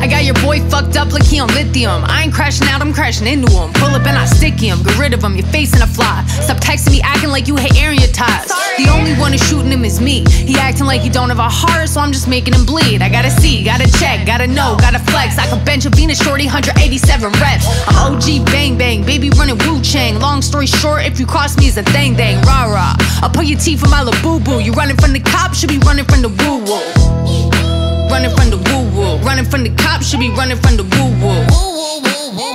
I got your boy fucked up like he on lithium. I ain't crashing out, I'm crashing into him. Pull up and I stick him, get rid of him, your face in a fly. Stop texting me acting like you hate airing your ties. The only one who's shooting him is me. He acting like he don't have a heart, so I'm just making him bleed. I gotta see, gotta check, gotta know, gotta flex. I can bench a Venus shorty, 187 reps. I'm OG bang bang, baby running Wu Chang. Long story short, if you cross me, it's a thang thang, rah rah. I'll pull your teeth from my little boo boo. You running from the cops, should be running from the woo woo. From the cops, should be running from the woo woo.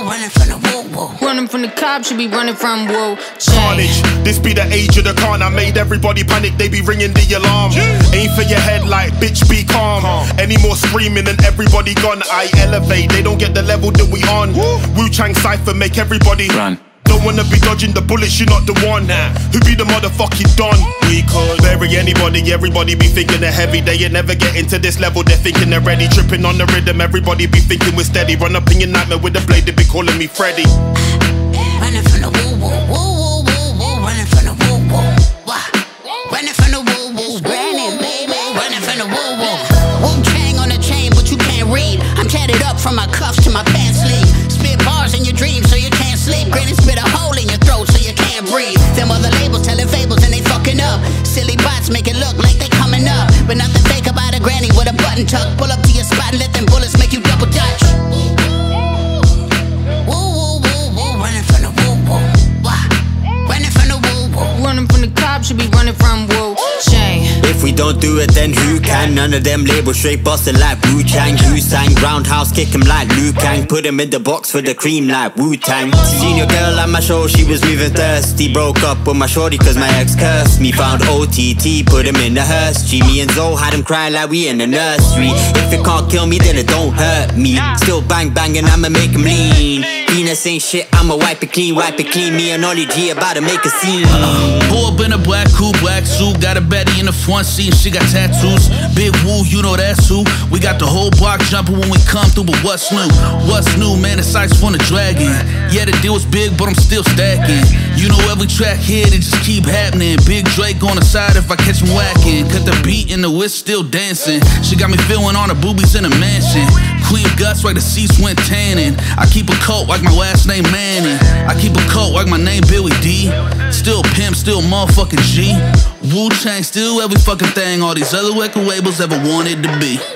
Running from the woo woo. Running from the cops, should be running from woo. Carnage, this be the age of the con. I made everybody panic, they be ringing the alarm. Aim for your head like, bitch, be calm. Any more screaming and everybody gone. I elevate, they don't get the level that we on. Wu Chang Cypher make everybody Run. Wanna be dodging the bullets, you're not the one. Who be the motherfucking don? We could bury anybody, everybody be thinking they're heavy. They ain't never getting to this level, they're thinking they're ready. Tripping on the rhythm, everybody be thinking we're steady. Run up in your nightmare with a blade, they be calling me Freddy. Running from the woo woo, woo woo woo woo, running from the woo woo. Wah. Running from the woo woo, granny baby, running from the woo woo. Wu Chang on the chain, but you can't read. I'm tatted up from my cuffs to my pants sleeve. Spit bars in your dreams so you can't sleep. Granny granny with a button tuck. Pull up to your spot and let them bullets make you double we don't do it, then who can? None of them labels straight bustin' like Wu Chang. Wu Sang, roundhouse kick 'em like Liu Kang. Put 'em in the box for the cream like Wu Tang. Seen your girl at my show, she was moving thirsty. Broke up with my shorty cause my ex cursed me. Found OTT, put 'em in the hearse. Jimmy and Zoe had 'em crying like we in the nursery. If it can't kill me, then it don't hurt me. Still bang banging, I'ma make 'em lean. Venus ain't shit, I'ma wipe it clean, wipe it clean. Me and Ollie G about to make a scene. Uh, pull up in a black coupe, black suit. Got a Betty in the front seat, she got tattoos. Big woo, you know that's who. We got the whole block jumping when we come through, but what's new? What's new, man? It's ice from the dragon. Yeah, the deal was big, but I'm still stacking. You know every track here, it just keep happening. Big Drake on the side if I catch him whacking. Cut the beat and the whisk still dancing. She got me feeling on the boobies in a mansion. Queen guts like the seats went tanning. I keep a coat like my last name Manning. I keep a coat like my name Billy D. Still pimp, still motherfucking G. Wu Chang, still every fucking thing all these other record labels ever wanted to be.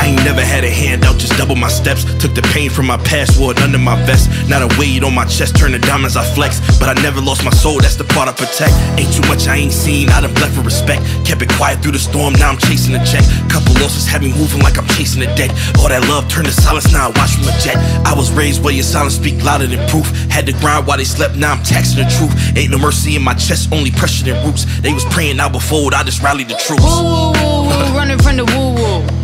I ain't never had a handout, just double my steps. Took the pain from my past, wore it under my vest. Not a weight on my chest, turn the diamonds I flex. But I never lost my soul, that's the part I protect. Ain't too much I ain't seen, I done bled for respect. Kept it quiet through the storm, now I'm chasing a check. Couple losses had me moving like I'm chasing a deck. All that love turned to silence, now I watch from a jet. I was raised where your silence speak louder than proof. Had to grind while they slept, now I'm taxing the truth. Ain't no mercy in my chest, only pressure than roots. They was praying would fold, I just rallied the troops. Woo woo woo. Running from the woo woo.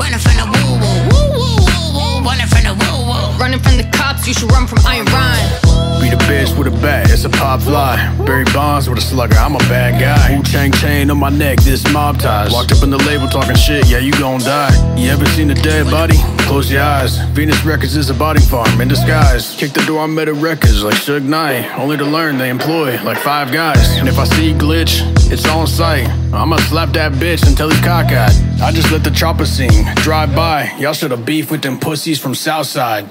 Running from the woo woo, woo woo woo woo, running from the woo woo. Running from the cops, you should run from Iron Rhyme. Be the bitch with a bat, it's a pop fly. Barry Bonds with a slugger, I'm a bad guy. Wu Chang chain on my neck, this mob ties. Walked up in the label talking shit, yeah, you gon' die. You ever seen a dead body? Close your eyes. Venus Records is a body farm in disguise. Kick the door on Meta Records like Suge Knight. Only to learn they employ like five guys. And if I see glitch, it's on sight. I'ma slap that bitch until he's cockeyed. I just let the chopper sing. Drive by, y'all should've beef with them pussies from Southside.